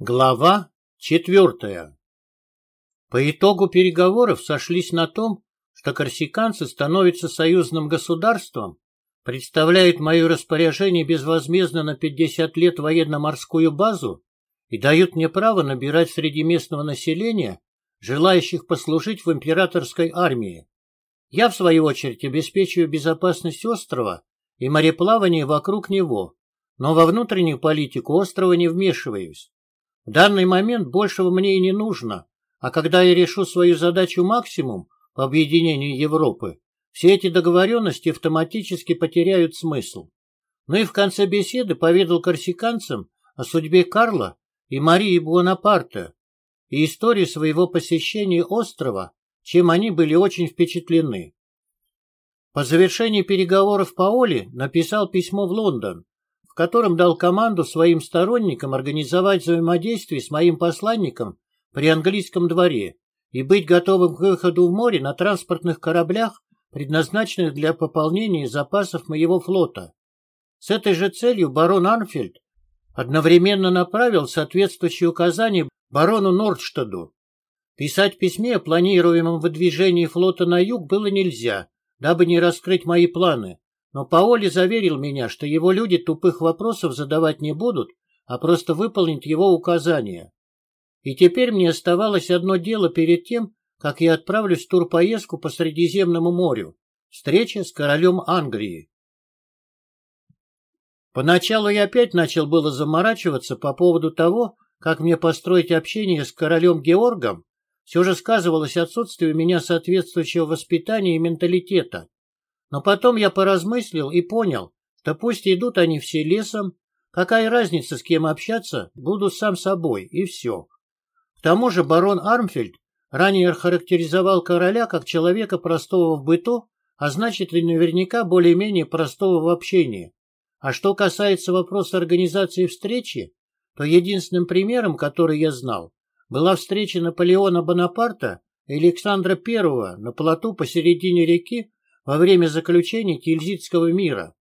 Глава четвертая. По итогу переговоров сошлись на том, что корсиканцы становятся союзным государством, представляют мое распоряжение безвозмездно на 50 лет военно-морскую базу и дают мне право набирать среди местного населения желающих послужить в императорской армии. Я, в свою очередь, обеспечиваю безопасность острова и мореплавание вокруг него, но во внутреннюю политику острова не вмешиваюсь. В данный момент большего мне и не нужно, а когда я решу свою задачу максимум по объединению Европы, все эти договоренности автоматически потеряют смысл. Ну и в конце беседы поведал корсиканцам о судьбе Карла и Марии Буонапарте и истории своего посещения острова, чем они были очень впечатлены. По завершении переговоров Паоли написал письмо в Лондон, в котором дал команду своим сторонникам организовать взаимодействие с моим посланником при английском дворе и быть готовым к выходу в море на транспортных кораблях, предназначенных для пополнения запасов моего флота. С этой же целью барон Арнфельд одновременно направил соответствующие указания барону Нордштаду. Писать письме о планируемом выдвижении флота на юг было нельзя, дабы не раскрыть мои планы, но Паоли заверил меня, что его люди тупых вопросов задавать не будут, а просто выполнить его указания. И теперь мне оставалось одно дело перед тем, как я отправлюсь в турпоездку по Средиземному морю. Встреча с королем Англии. Поначалу я опять начал было заморачиваться по поводу того, как мне построить общение с королем Георгом. Все же сказывалось отсутствие у меня соответствующего воспитания и менталитета. Но потом я поразмыслил и понял, что пусть идут они все лесом, какая разница, с кем общаться, буду сам собой, и все. К тому же барон Армфельд ранее характеризовал короля как человека простого в быту, а значит и наверняка более-менее простого в общении. А что касается вопроса организации встречи, то единственным примером, который я знал, была встреча Наполеона Бонапарта и Александра I на плоту посередине реки во время заключения Тильзитского мира.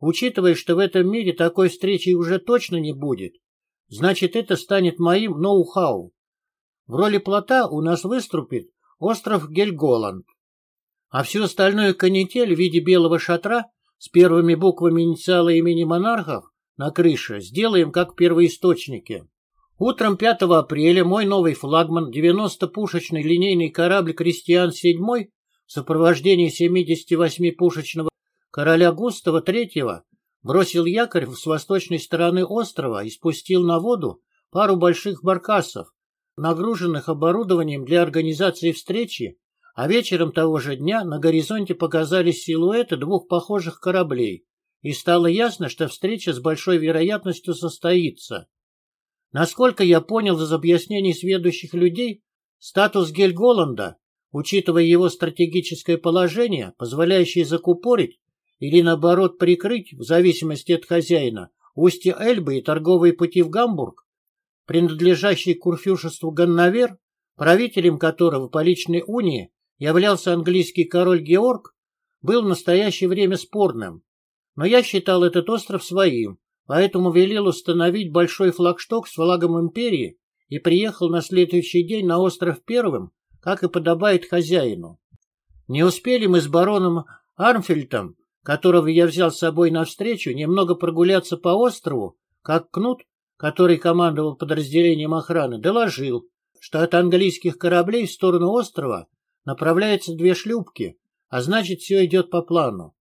Учитывая, что в этом мире такой встречи уже точно не будет, значит это станет моим ноу-хау. В роли плота у нас выступит остров Гельголанд. А всю остальную канитель в виде белого шатра с первыми буквами инициала имени монархов на крыше сделаем как первоисточники. Утром 5 апреля мой новый флагман 90-пушечный линейный корабль «Крестьян-7» в сопровождении 78-пушечного короля Густава III бросил якорь с восточной стороны острова и спустил на воду пару больших баркасов, нагруженных оборудованием для организации встречи, а вечером того же дня на горизонте показались силуэты двух похожих кораблей, и стало ясно, что встреча с большой вероятностью состоится. Насколько я понял из объяснений сведущих людей, статус Гельголанда учитывая его стратегическое положение, позволяющее закупорить или, наоборот, прикрыть, в зависимости от хозяина, устье Эльбы и торговые пути в Гамбург, принадлежащий курфюршеству Ганновер, правителем которого по личной унии являлся английский король Георг, был в настоящее время спорным. Но я считал этот остров своим, поэтому велел установить большой флагшток с флагом империи и приехал на следующий день на остров первым, как и подобает хозяину. Не успели мы с бароном Армфельтом, которого я взял с собой навстречу, немного прогуляться по острову, как Кнут, который командовал подразделением охраны, доложил, что от английских кораблей в сторону острова направляются две шлюпки, а значит, все идет по плану.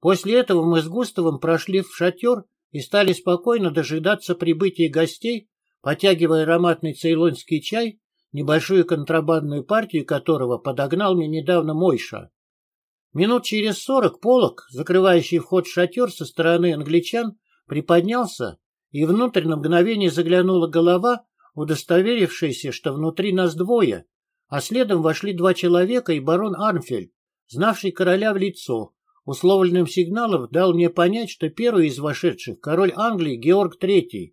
После этого мы с Густавом прошли в шатер и стали спокойно дожидаться прибытия гостей, потягивая ароматный цейлонский чай небольшую контрабандную партию которого подогнал мне недавно Мойша. Минут через сорок полок, закрывающий вход в шатер со стороны англичан, приподнялся, и внутрь на мгновение заглянула голова, удостоверившаяся, что внутри нас двое, а следом вошли два человека и барон Армфельд, знавший короля в лицо. Условленным сигналом дал мне понять, что первый из вошедших — король Англии Георг III.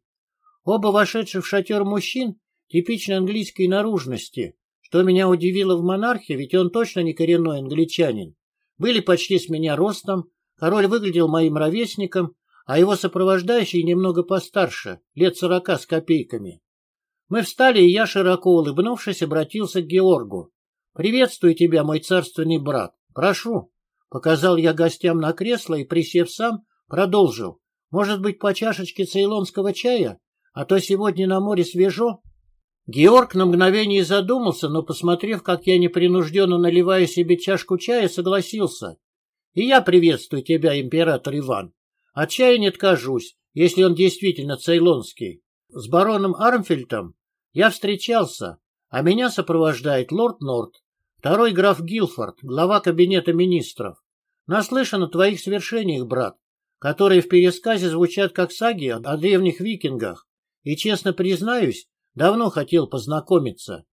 Оба вошедших в шатер мужчин типичной английской наружности, что меня удивило в монархе, ведь он точно не коренной англичанин. Были почти с меня ростом, король выглядел моим ровесником, а его сопровождающий немного постарше, лет сорока с копейками. Мы встали, и я, широко улыбнувшись, обратился к Георгу. «Приветствую тебя, мой царственный брат. Прошу». Показал я гостям на кресло и, присев сам, продолжил. «Может быть, по чашечке цейлонского чая? А то сегодня на море свежо». Георг на мгновение задумался, но, посмотрев, как я непринужденно наливаю себе чашку чая, согласился. «И я приветствую тебя, император Иван. От чая не откажусь, если он действительно цейлонский. С бароном Армфельтом я встречался, а меня сопровождает лорд Норт, второй граф Гилфорд, глава кабинета министров. Наслышан о твоих свершениях, брат, которые в пересказе звучат как саги о древних викингах, и, честно признаюсь, давно хотел познакомиться.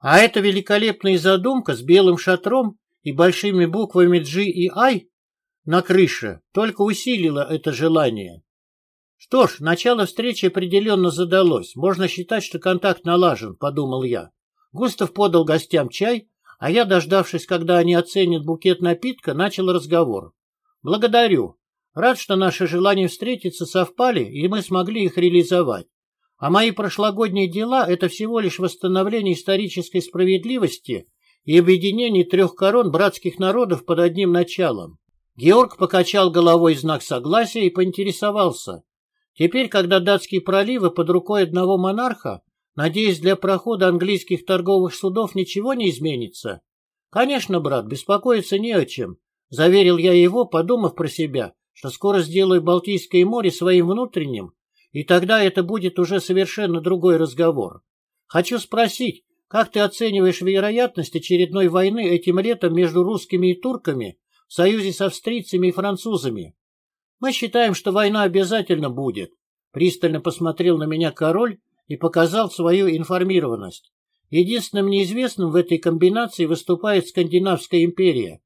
А эта великолепная задумка с белым шатром и большими буквами G и I на крыше только усилила это желание. Что ж, начало встречи определенно задалось. Можно считать, что контакт налажен, подумал я. Густав подал гостям чай, а я, дождавшись, когда они оценят букет напитка, начал разговор. Благодарю. Рад, что наши желания встретиться совпали, и мы смогли их реализовать. А мои прошлогодние дела – это всего лишь восстановление исторической справедливости и объединение трех корон братских народов под одним началом. Георг покачал головой знак согласия и поинтересовался. Теперь, когда датские проливы под рукой одного монарха, надеюсь, для прохода английских торговых судов ничего не изменится? Конечно, брат, беспокоиться не о чем, заверил я его, подумав про себя, что скоро сделаю Балтийское море своим внутренним, и тогда это будет уже совершенно другой разговор. Хочу спросить, как ты оцениваешь вероятность очередной войны этим летом между русскими и турками в союзе с австрийцами и французами? Мы считаем, что война обязательно будет. Пристально посмотрел на меня король и показал свою информированность. Единственным неизвестным в этой комбинации выступает Скандинавская империя.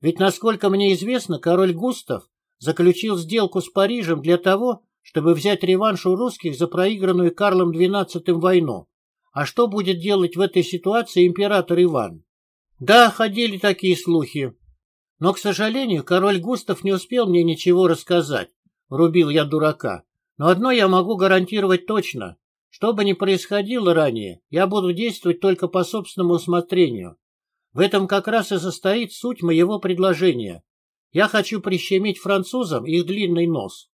Ведь, насколько мне известно, король Густав заключил сделку с Парижем для того, чтобы взять реванш у русских за проигранную Карлом XII войну. А что будет делать в этой ситуации император Иван? Да, ходили такие слухи, но, к сожалению, король Густав не успел мне ничего рассказать, рубил я дурака. Но одно я могу гарантировать точно. Что бы ни происходило ранее, я буду действовать только по собственному усмотрению. В этом как раз и состоит суть моего предложения. Я хочу прищемить французам их длинный нос.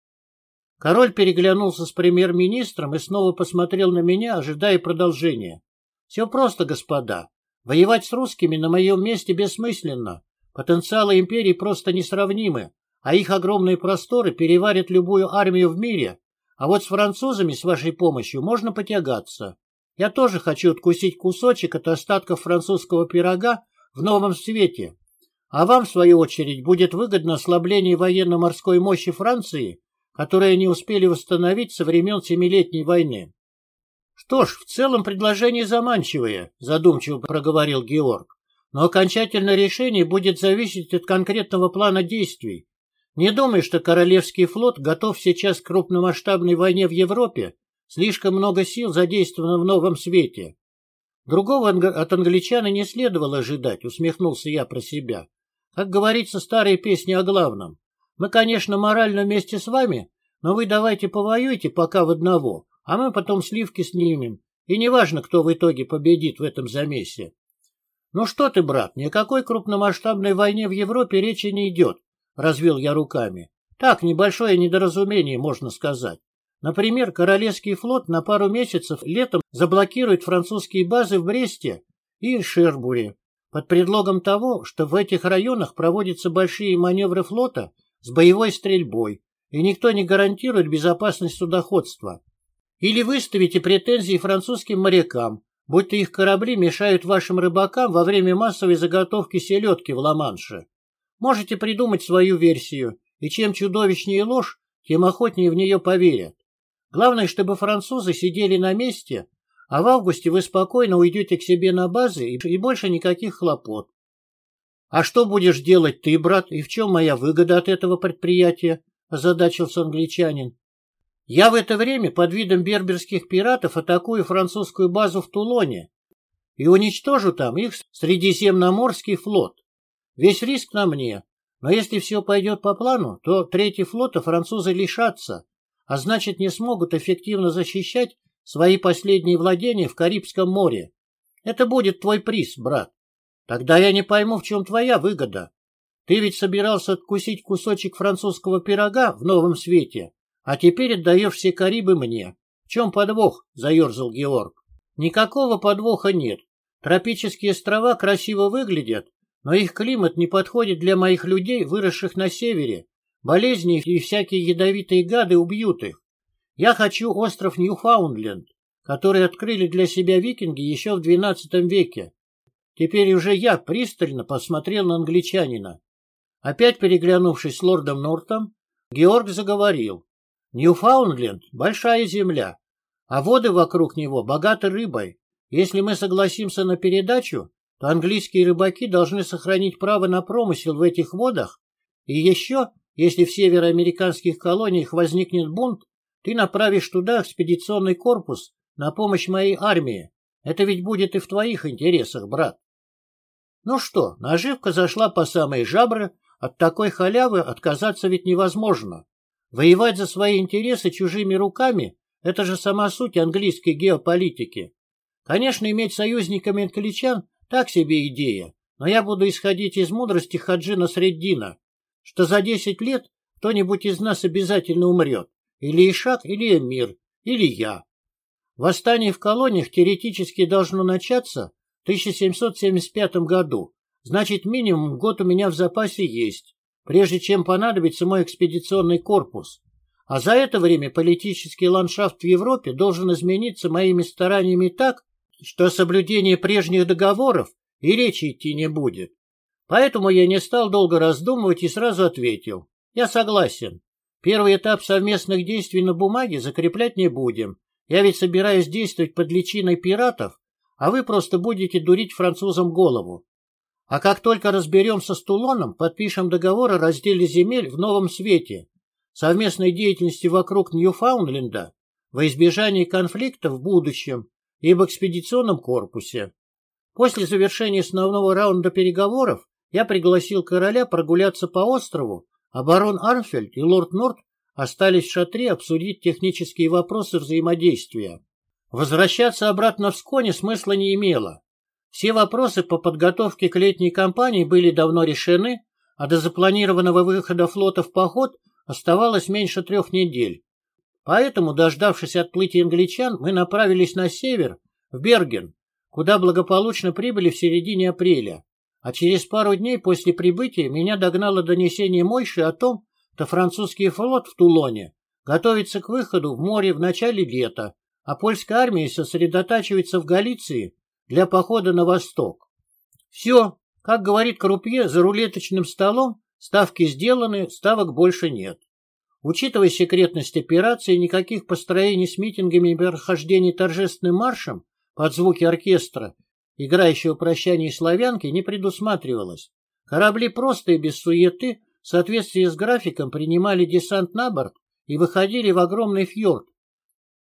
Король переглянулся с премьер-министром и снова посмотрел на меня, ожидая продолжения. Все просто, господа. Воевать с русскими на моем месте бессмысленно. Потенциалы империи просто несравнимы, а их огромные просторы переварят любую армию в мире. А вот с французами с вашей помощью можно потягаться. Я тоже хочу откусить кусочек от остатков французского пирога в новом свете. А вам, в свою очередь, будет выгодно ослабление военно-морской мощи Франции, которое не успели восстановить со времен Семилетней войны. Что ж, в целом предложение заманчивое, задумчиво проговорил Георг но окончательное решение будет зависеть от конкретного плана действий. Не думай, что Королевский флот готов сейчас к крупномасштабной войне в Европе. Слишком много сил задействовано в новом свете. Другого от англичан не следовало ожидать, усмехнулся я про себя. Как говорится, старые песни о главном. Мы, конечно, морально вместе с вами, но вы давайте повоюйте пока в одного, а мы потом сливки снимем. И неважно, кто в итоге победит в этом замесе. «Ну что ты, брат, ни о какой крупномасштабной войне в Европе речи не идет», — развел я руками. «Так, небольшое недоразумение, можно сказать. Например, Королевский флот на пару месяцев летом заблокирует французские базы в Бресте и Шербуре под предлогом того, что в этих районах проводятся большие маневры флота с боевой стрельбой, и никто не гарантирует безопасность судоходства. Или выставите претензии французским морякам, будто их корабли мешают вашим рыбакам во время массовой заготовки селедки в Ла-Манше. Можете придумать свою версию, и чем чудовищнее ложь, тем охотнее в нее поверят. Главное, чтобы французы сидели на месте, а в августе вы спокойно уйдете к себе на базы и больше никаких хлопот. А что будешь делать ты, брат, и в чем моя выгода от этого предприятия? озадачился англичанин. Я в это время под видом берберских пиратов атакую французскую базу в Тулоне и уничтожу там их Средиземноморский флот. Весь риск на мне, но если все пойдет по плану, то третий флота французы лишатся, а значит не смогут эффективно защищать свои последние владения в Карибском море. Это будет твой приз, брат. Тогда я не пойму, в чем твоя выгода. Ты ведь собирался откусить кусочек французского пирога в новом свете, а теперь отдаешь все Карибы мне. В чем подвох? — заерзал Георг. Никакого подвоха нет. Тропические острова красиво выглядят, но их климат не подходит для моих людей, выросших на севере. Болезни и всякие ядовитые гады убьют их. Я хочу остров Ньюфаундленд, который открыли для себя викинги еще в XII веке. Теперь уже я пристально посмотрел на англичанина. Опять переглянувшись с лордом Нортом, Георг заговорил. Ньюфаундленд — большая земля, а воды вокруг него богаты рыбой. Если мы согласимся на передачу, то английские рыбаки должны сохранить право на промысел в этих водах, и еще, если в североамериканских колониях возникнет бунт, ты направишь туда экспедиционный корпус на помощь моей армии. Это ведь будет и в твоих интересах, брат. Ну что, наживка зашла по самые жабры, от такой халявы отказаться ведь невозможно. Воевать за свои интересы чужими руками – это же сама суть английской геополитики. Конечно, иметь союзниками англичан – так себе идея, но я буду исходить из мудрости Хаджина Среддина, что за десять лет кто-нибудь из нас обязательно умрет, или Ишак, или Эмир, или я. Восстание в колониях теоретически должно начаться 1775 году, Значит, минимум год у меня в запасе есть, прежде чем понадобится мой экспедиционный корпус. А за это время политический ландшафт в Европе должен измениться моими стараниями так, что о соблюдении прежних договоров и речи идти не будет. Поэтому я не стал долго раздумывать и сразу ответил. Я согласен. Первый этап совместных действий на бумаге закреплять не будем. Я ведь собираюсь действовать под личиной пиратов, а вы просто будете дурить французам голову. А как только разберемся с Тулоном, подпишем договор о разделе земель в новом свете, совместной деятельности вокруг Ньюфаундленда, во избежание конфликта в будущем и в экспедиционном корпусе. После завершения основного раунда переговоров я пригласил короля прогуляться по острову, а барон Арнфельд и лорд Норт остались в шатре обсудить технические вопросы взаимодействия. Возвращаться обратно в Сконе смысла не имело. Все вопросы по подготовке к летней кампании были давно решены, а до запланированного выхода флота в поход оставалось меньше трех недель. Поэтому, дождавшись отплытия англичан, мы направились на север, в Берген, куда благополучно прибыли в середине апреля. А через пару дней после прибытия меня догнало донесение Мойши о том, что французский флот в Тулоне готовится к выходу в море в начале лета, а польская армия сосредотачивается в Галиции для похода на восток. Все, как говорит Крупье, за рулеточным столом ставки сделаны, ставок больше нет. Учитывая секретность операции, никаких построений с митингами и прохождений торжественным маршем под звуки оркестра, играющего прощание славянки, не предусматривалось. Корабли просто и без суеты в соответствии с графиком принимали десант на борт и выходили в огромный фьорд,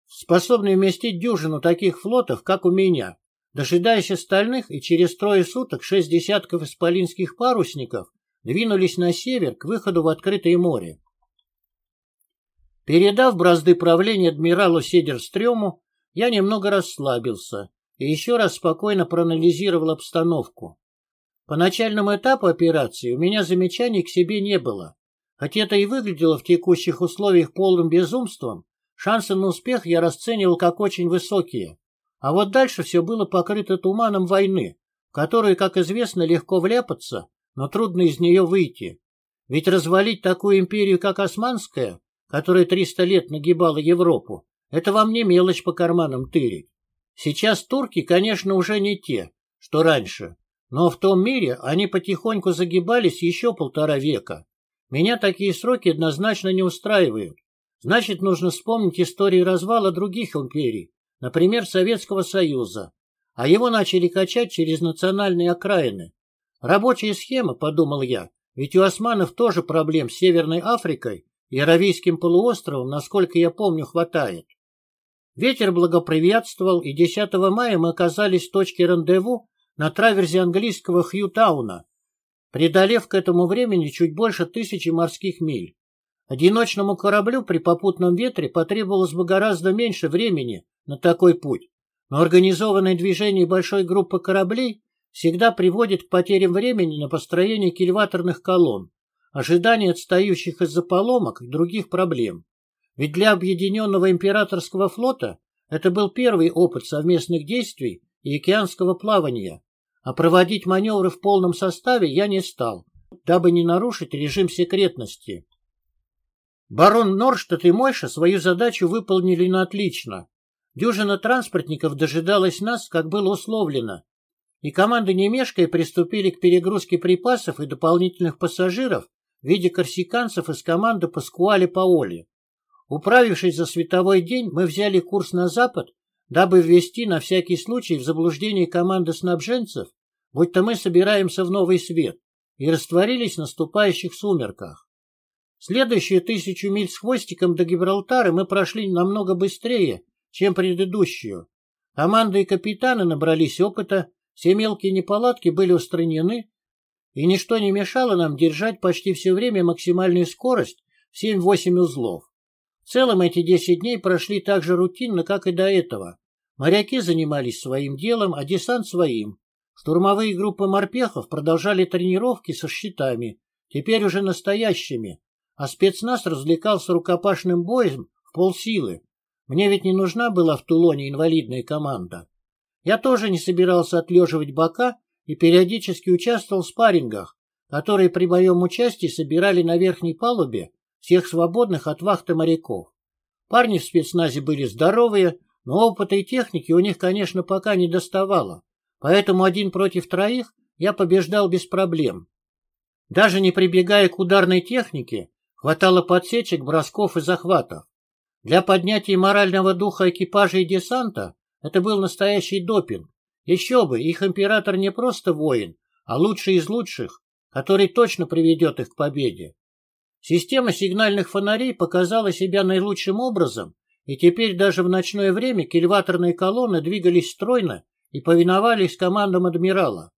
способный вместить дюжину таких флотов, как у меня. Дожидаясь остальных, и через трое суток шесть десятков исполинских парусников двинулись на север к выходу в открытое море. Передав бразды правления адмиралу Седерстрёму, я немного расслабился и еще раз спокойно проанализировал обстановку. По начальному этапу операции у меня замечаний к себе не было. Хотя это и выглядело в текущих условиях полным безумством, шансы на успех я расценивал как очень высокие. А вот дальше все было покрыто туманом войны, в как известно, легко вляпаться, но трудно из нее выйти. Ведь развалить такую империю, как Османская, которая 300 лет нагибала Европу, это вам не мелочь по карманам тырить. Сейчас турки, конечно, уже не те, что раньше, но в том мире они потихоньку загибались еще полтора века. Меня такие сроки однозначно не устраивают. Значит, нужно вспомнить истории развала других империй, например, Советского Союза, а его начали качать через национальные окраины. Рабочая схема, подумал я, ведь у османов тоже проблем с Северной Африкой и Аравийским полуостровом, насколько я помню, хватает. Ветер благоприятствовал, и 10 мая мы оказались в точке рандеву на траверзе английского Хьютауна, преодолев к этому времени чуть больше тысячи морских миль. Одиночному кораблю при попутном ветре потребовалось бы гораздо меньше времени на такой путь, но организованное движение большой группы кораблей всегда приводит к потерям времени на построение кильваторных колонн, ожидание отстающих из-за поломок и других проблем. Ведь для объединенного императорского флота это был первый опыт совместных действий и океанского плавания, а проводить маневры в полном составе я не стал, дабы не нарушить режим секретности. Барон Норштадт и Мойша свою задачу выполнили на отлично. Дюжина транспортников дожидалась нас, как было условлено, и команды не мешкая приступили к перегрузке припасов и дополнительных пассажиров в виде корсиканцев из команды Паскуале-Паоли. Управившись за световой день, мы взяли курс на запад, дабы ввести на всякий случай в заблуждение команды снабженцев, будто мы собираемся в новый свет, и растворились в наступающих сумерках. Следующие тысячу миль с хвостиком до Гибралтара мы прошли намного быстрее, чем предыдущую. Команда и капитаны набрались опыта, все мелкие неполадки были устранены, и ничто не мешало нам держать почти все время максимальную скорость в 7-8 узлов. В целом эти 10 дней прошли так же рутинно, как и до этого. Моряки занимались своим делом, а десант своим. Штурмовые группы морпехов продолжали тренировки со щитами, теперь уже настоящими, а спецназ развлекался рукопашным боем в полсилы. Мне ведь не нужна была в Тулоне инвалидная команда. Я тоже не собирался отлеживать бока и периодически участвовал в спаррингах, которые при моем участии собирали на верхней палубе всех свободных от вахты моряков. Парни в спецназе были здоровые, но опыта и техники у них, конечно, пока не доставало, поэтому один против троих я побеждал без проблем. Даже не прибегая к ударной технике, хватало подсечек, бросков и захватов. Для поднятия морального духа экипажа и десанта это был настоящий допинг. Еще бы, их император не просто воин, а лучший из лучших, который точно приведет их к победе. Система сигнальных фонарей показала себя наилучшим образом, и теперь даже в ночное время кильваторные колонны двигались стройно и повиновались командам адмирала.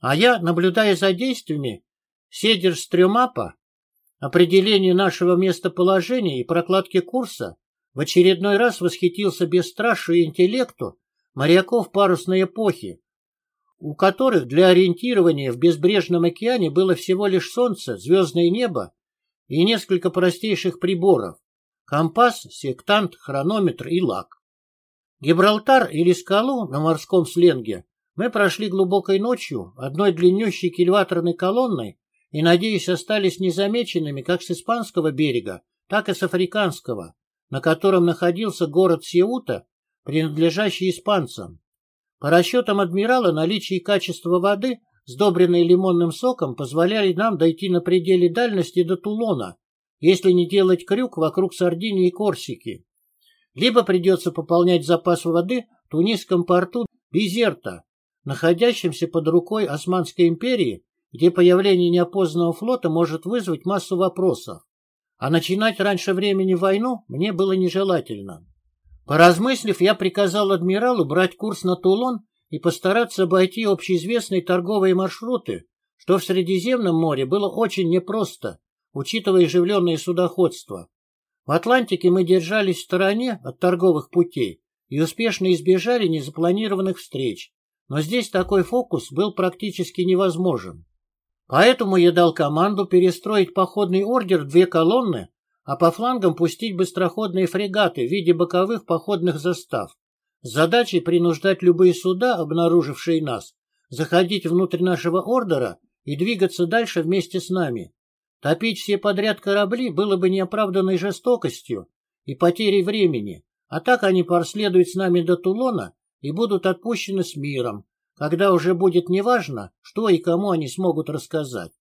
А я, наблюдая за действиями Седерстрёмапа, определения нашего местоположения и прокладки курса, в очередной раз восхитился бесстрашию интеллекту моряков парусной эпохи, у которых для ориентирования в безбрежном океане было всего лишь солнце, звездное небо и несколько простейших приборов – компас, сектант, хронометр и лак. Гибралтар или скалу на морском сленге мы прошли глубокой ночью одной длиннющей кильваторной колонной и, надеюсь, остались незамеченными как с испанского берега, так и с африканского, на котором находился город Сеута, принадлежащий испанцам. По расчетам адмирала, наличие и качество воды, сдобренной лимонным соком, позволяли нам дойти на пределе дальности до Тулона, если не делать крюк вокруг Сардинии и Корсики. Либо придется пополнять запас воды в тунисском порту Бизерта, находящемся под рукой Османской империи, где появление неопознанного флота может вызвать массу вопросов а начинать раньше времени войну мне было нежелательно. Поразмыслив, я приказал адмиралу брать курс на Тулон и постараться обойти общеизвестные торговые маршруты, что в Средиземном море было очень непросто, учитывая оживленное судоходство. В Атлантике мы держались в стороне от торговых путей и успешно избежали незапланированных встреч, но здесь такой фокус был практически невозможен. Поэтому я дал команду перестроить походный ордер в две колонны, а по флангам пустить быстроходные фрегаты в виде боковых походных застав, задачей принуждать любые суда, обнаружившие нас, заходить внутрь нашего ордера и двигаться дальше вместе с нами. Топить все подряд корабли было бы неоправданной жестокостью и потерей времени, а так они проследуют с нами до Тулона и будут отпущены с миром, когда уже будет неважно, что и кому они смогут рассказать.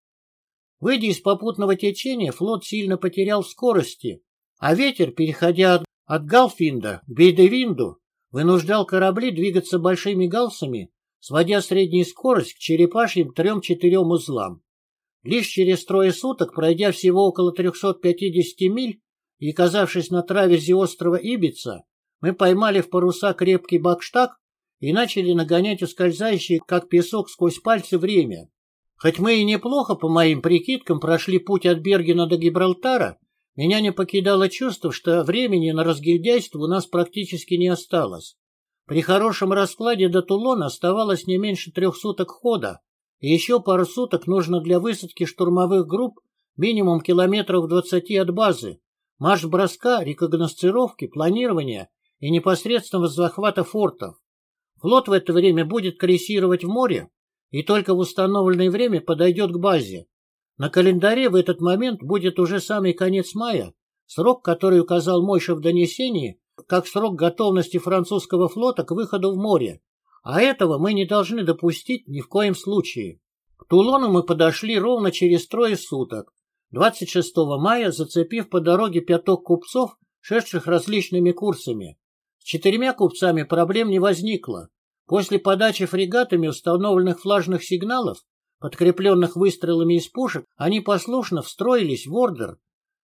Выйдя из попутного течения, флот сильно потерял скорости, а ветер, переходя от, от Галфинда к Бейдевинду, вынуждал корабли двигаться большими галсами, сводя среднюю скорость к черепашьим трем-четырем узлам. Лишь через трое суток, пройдя всего около 350 миль и оказавшись на траверзе острова Ибица, мы поймали в паруса крепкий бакштаг и начали нагонять ускользающие, как песок сквозь пальцы, время. Хоть мы и неплохо, по моим прикидкам, прошли путь от Бергена до Гибралтара, меня не покидало чувство, что времени на разгильдяйство у нас практически не осталось. При хорошем раскладе до Тулона оставалось не меньше трех суток хода, и еще пару суток нужно для высадки штурмовых групп минимум километров двадцати от базы, марш-броска, рекогносцировки, планирования и непосредственного захвата фортов. Флот в это время будет крейсировать в море и только в установленное время подойдет к базе. На календаре в этот момент будет уже самый конец мая, срок, который указал Мойша в донесении, как срок готовности французского флота к выходу в море, а этого мы не должны допустить ни в коем случае. К Тулону мы подошли ровно через трое суток, 26 мая, зацепив по дороге пяток купцов, шедших различными курсами. Четырьмя купцами проблем не возникло. После подачи фрегатами установленных флажных сигналов Подкрепленных выстрелами из пушек, они послушно встроились в ордер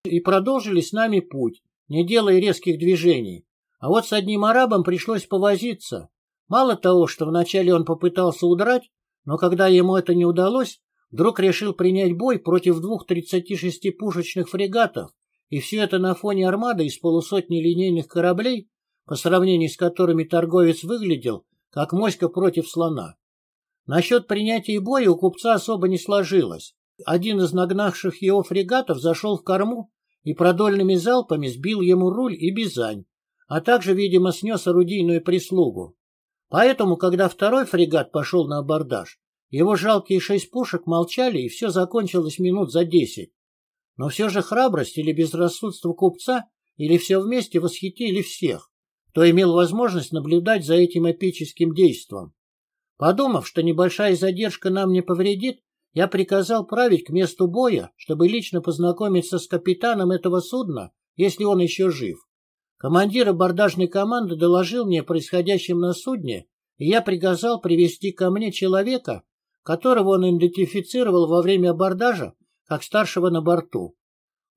и продолжили с нами путь, не делая резких движений. А вот с одним арабом пришлось повозиться. Мало того, что вначале он попытался удрать, но когда ему это не удалось, вдруг решил принять бой против двух 36-пушечных фрегатов, и все это на фоне армады из полусотни линейных кораблей, по сравнению с которыми торговец выглядел, как моська против слона. Насчет принятия боя у купца особо не сложилось. Один из нагнавших его фрегатов зашел в корму и продольными залпами сбил ему руль и бизань, а также, видимо, снес орудийную прислугу. Поэтому, когда второй фрегат пошел на абордаж, его жалкие шесть пушек молчали, и все закончилось минут за десять. Но все же храбрость или безрассудство купца, или все вместе восхитили всех, кто имел возможность наблюдать за этим эпическим действом. Подумав, что небольшая задержка нам не повредит, я приказал править к месту боя, чтобы лично познакомиться с капитаном этого судна, если он еще жив. Командир абордажной команды доложил мне о происходящем на судне, и я приказал привести ко мне человека, которого он идентифицировал во время абордажа как старшего на борту.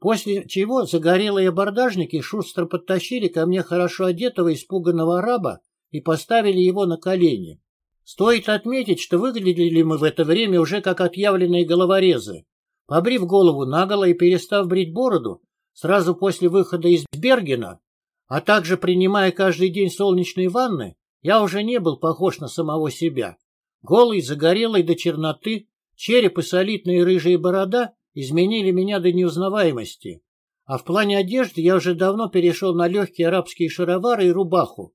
После чего загорелые абордажники шустро подтащили ко мне хорошо одетого испуганного араба и поставили его на колени. Стоит отметить, что выглядели мы в это время уже как отъявленные головорезы. Побрив голову наголо и перестав брить бороду, сразу после выхода из Бергена, а также принимая каждый день солнечные ванны, я уже не был похож на самого себя. Голый, загорелый до черноты, череп и солидная рыжая борода изменили меня до неузнаваемости. А в плане одежды я уже давно перешел на легкие арабские шаровары и рубаху,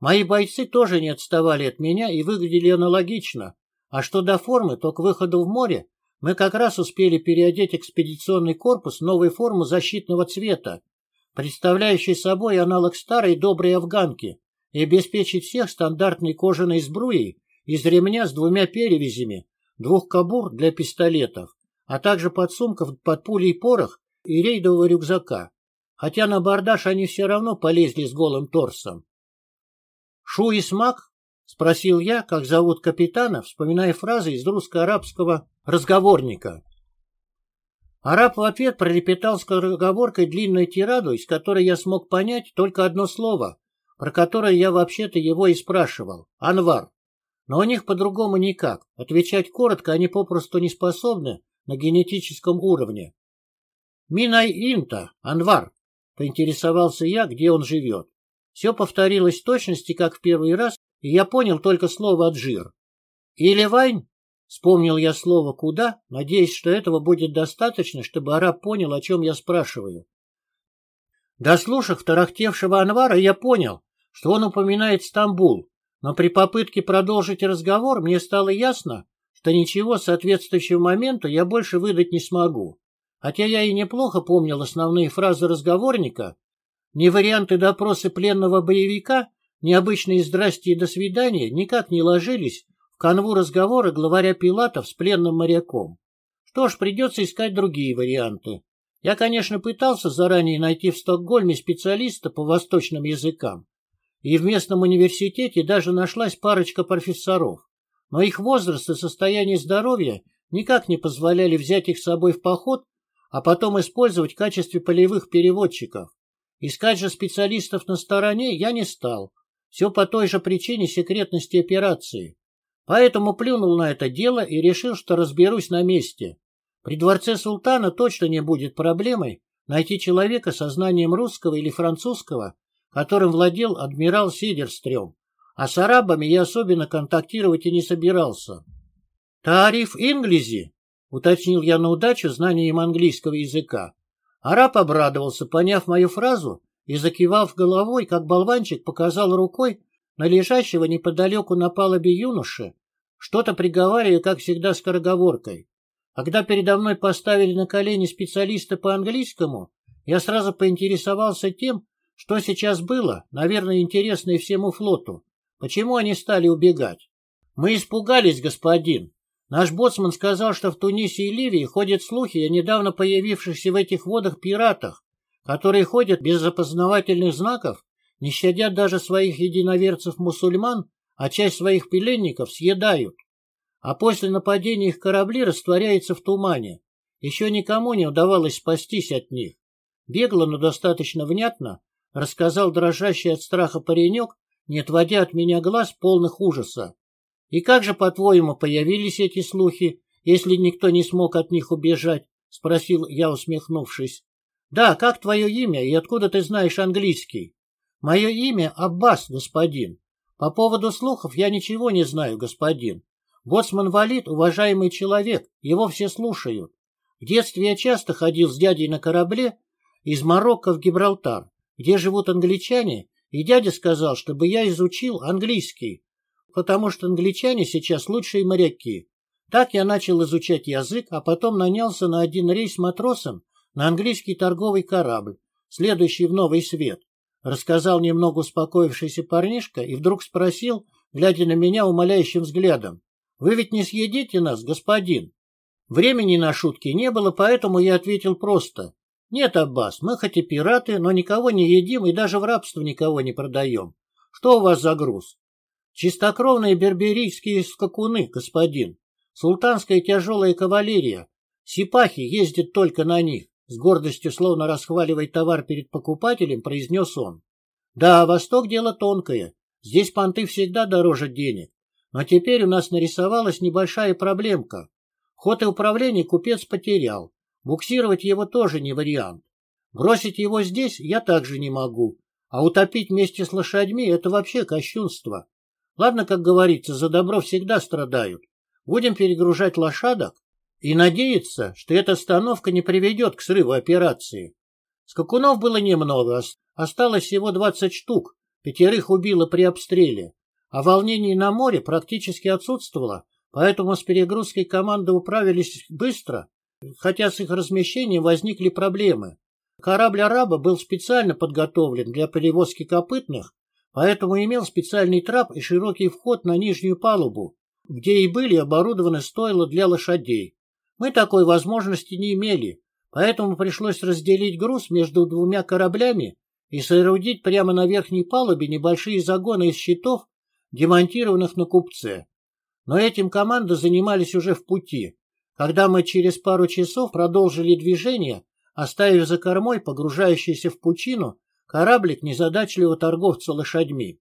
Мои бойцы тоже не отставали от меня и выглядели аналогично. А что до формы, то к выходу в море мы как раз успели переодеть экспедиционный корпус в новую форму защитного цвета, представляющий собой аналог старой доброй афганки, и обеспечить всех стандартной кожаной сбруей из ремня с двумя перевязями, двух кабур для пистолетов, а также подсумков под пулей порох и рейдового рюкзака. Хотя на бордаж они все равно полезли с голым торсом. «Шу и смак?» — спросил я, как зовут капитана, вспоминая фразы из русско-арабского разговорника. Араб в ответ пролепетал скороговоркой длинную тираду, из которой я смог понять только одно слово, про которое я вообще-то его и спрашивал — «Анвар». Но у них по-другому никак. Отвечать коротко они попросту не способны на генетическом уровне. «Минай инта, Анвар», — поинтересовался я, где он живет. Все повторилось в точности, как в первый раз, и я понял только слово «аджир». «Или вайн?» Вспомнил я слово «куда», надеясь, что этого будет достаточно, чтобы араб понял, о чем я спрашиваю. Дослушав тарахтевшего Анвара, я понял, что он упоминает Стамбул, но при попытке продолжить разговор мне стало ясно, что ничего соответствующего моменту я больше выдать не смогу. Хотя я и неплохо помнил основные фразы разговорника, ни варианты допроса пленного боевика, ни обычные «здрасте» и «до свидания» никак не ложились в канву разговора главаря Пилатов с пленным моряком. Что ж, придется искать другие варианты. Я, конечно, пытался заранее найти в Стокгольме специалиста по восточным языкам, и в местном университете даже нашлась парочка профессоров, но их возраст и состояние здоровья никак не позволяли взять их с собой в поход, а потом использовать в качестве полевых переводчиков. Искать же специалистов на стороне я не стал. Все по той же причине секретности операции. Поэтому плюнул на это дело и решил, что разберусь на месте. При дворце султана точно не будет проблемой найти человека со знанием русского или французского, которым владел адмирал Сидерстрём, а с арабами я особенно контактировать и не собирался. «Тариф Инглизи», — уточнил я на удачу знанием английского языка. Араб обрадовался, поняв мою фразу, и, закивав головой, как болванчик, показал рукой на лежащего неподалеку на палубе юноши, что-то приговаривая, как всегда, скороговоркой. Когда передо мной поставили на колени специалиста по английскому, я сразу поинтересовался тем, что сейчас было, наверное, интересно и всему флоту. Почему они стали убегать? Мы испугались, господин. Наш боцман сказал, что в Тунисе и Ливии ходят слухи о недавно появившихся в этих водах пиратах, которые ходят без опознавательных знаков, не щадят даже своих единоверцев-мусульман, а часть своих пленников съедают. А после нападения их корабли растворяются в тумане. Еще никому не удавалось спастись от них. Бегло, но достаточно внятно, рассказал дрожащий от страха паренек, не отводя от меня глаз полных ужаса. И как же, по-твоему, появились эти слухи, если никто не смог от них убежать? — спросил я, усмехнувшись. — Да, как твое имя и откуда ты знаешь английский? — Мое имя Аббас, господин. По поводу слухов я ничего не знаю, господин. Боцман Валид — уважаемый человек, его все слушают. В детстве я часто ходил с дядей на корабле из Марокко в Гибралтар, где живут англичане, и дядя сказал, чтобы я изучил английский, потому что англичане сейчас лучшие моряки. Так я начал изучать язык, а потом нанялся на один рейс матросом на английский торговый корабль, следующий в Новый Свет. Рассказал немного успокоившийся парнишка и вдруг спросил, глядя на меня умоляющим взглядом, «Вы ведь не съедите нас, господин?» Времени на шутки не было, поэтому я ответил просто, «Нет, Аббас, мы хоть и пираты, но никого не едим и даже в рабство никого не продаем. Что у вас за груз?» Чистокровные берберийские скакуны, господин. Султанская тяжелая кавалерия. Сипахи ездят только на них. С гордостью, словно расхваливая товар перед покупателем, произнес он. Да, Восток дело тонкое. Здесь понты всегда дороже денег. Но теперь у нас нарисовалась небольшая проблемка. Ход и управление купец потерял. Буксировать его тоже не вариант. Бросить его здесь я также не могу. А утопить вместе с лошадьми — это вообще кощунство. Ладно, как говорится, за добро всегда страдают. Будем перегружать лошадок и надеяться, что эта остановка не приведет к срыву операции. Скакунов было немного, осталось всего 20 штук, пятерых убило при обстреле, а волнение на море практически отсутствовало, поэтому с перегрузкой команды управились быстро, хотя с их размещением возникли проблемы. Корабль «Араба» был специально подготовлен для перевозки копытных поэтому имел специальный трап и широкий вход на нижнюю палубу, где и были оборудованы стойла для лошадей. Мы такой возможности не имели, поэтому пришлось разделить груз между двумя кораблями и соорудить прямо на верхней палубе небольшие загоны из щитов, демонтированных на купце. Но этим команды занимались уже в пути, когда мы через пару часов продолжили движение, оставив за кормой погружающийся в пучину кораблик незадачливого торговца лошадьми.